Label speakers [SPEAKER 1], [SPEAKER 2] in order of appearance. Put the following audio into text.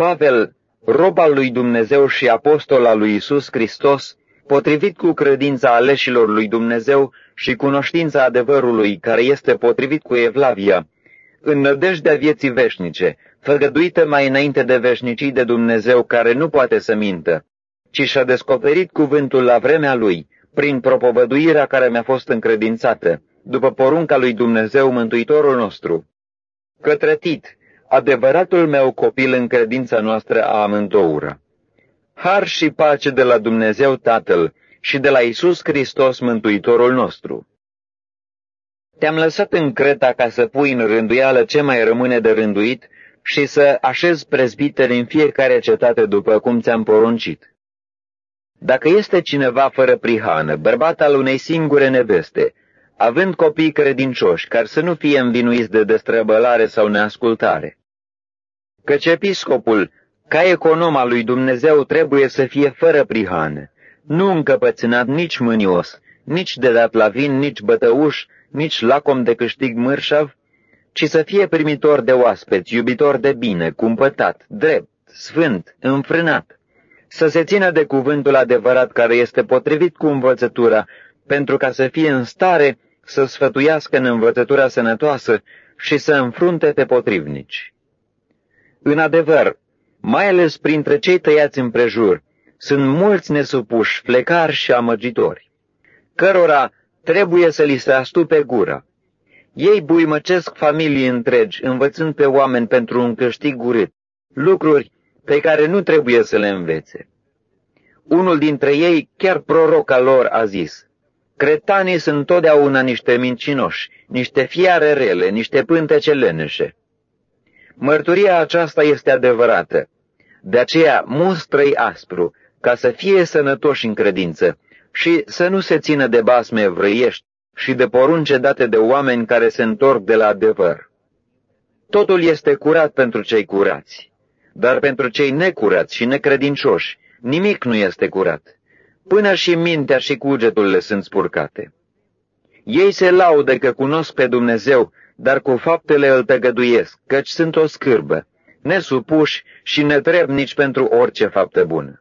[SPEAKER 1] Pavel, rob al lui Dumnezeu și apostol al lui Isus Hristos, potrivit cu credința aleșilor lui Dumnezeu și cunoștința adevărului care este potrivit cu Evlavia, în nădejdea vieții veșnice, făgăduită mai înainte de veșnicii de Dumnezeu care nu poate să mintă, ci și-a descoperit cuvântul la vremea lui, prin propovăduirea care mi-a fost încredințată, după porunca lui Dumnezeu Mântuitorul nostru. Către Tit, adevăratul meu copil în credința noastră a amândouă. Har și pace de la Dumnezeu Tatăl și de la Isus Hristos Mântuitorul nostru. Te-am lăsat în Creta ca să pui în rânduială ce mai rămâne de rânduit și să așezi prezbiteri în fiecare cetate după cum ți-am poruncit. Dacă este cineva fără prihană, bărbat al unei singure neveste, având copii credincioși, care să nu fie învinuiți de destrăbălare sau neascultare, căci episcopul, ca econom al lui Dumnezeu, trebuie să fie fără prihană, nu încăpățânat nici mânios, nici de dat la vin, nici bătăuș, nici lacom de câștig mărșav, ci să fie primitor de oaspeți, iubitor de bine, cumpătat, drept, sfânt, înfrânat, să se țină de cuvântul adevărat care este potrivit cu învățătura, pentru ca să fie în stare să sfătuiască în învățătura sănătoasă și să înfrunte pe potrivnici. În adevăr, mai ales printre cei tăiați împrejur, sunt mulți nesupuși, flecari și amăgitori, cărora trebuie să li se astupe gura. Ei buimăcesc familii întregi, învățând pe oameni pentru un câștig urât, lucruri pe care nu trebuie să le învețe. Unul dintre ei, chiar proroca lor, a zis, Cretanii sunt totdeauna niște mincinoși, niște fiare rele, niște pântece leneșe. Mărturia aceasta este adevărată. De aceea mustră-i aspru, ca să fie sănătoși în credință și să nu se țină de basme evrăiești și de porunce date de oameni care se întorc de la adevăr. Totul este curat pentru cei curați, dar pentru cei necurați și necredincioși nimic nu este curat. Până și mintea și cugetul le sunt spurcate. Ei se laudă că cunosc pe Dumnezeu, dar cu faptele îl tăgăduiesc, căci sunt o scârbă, nesupuși și netrebnici pentru orice faptă bună.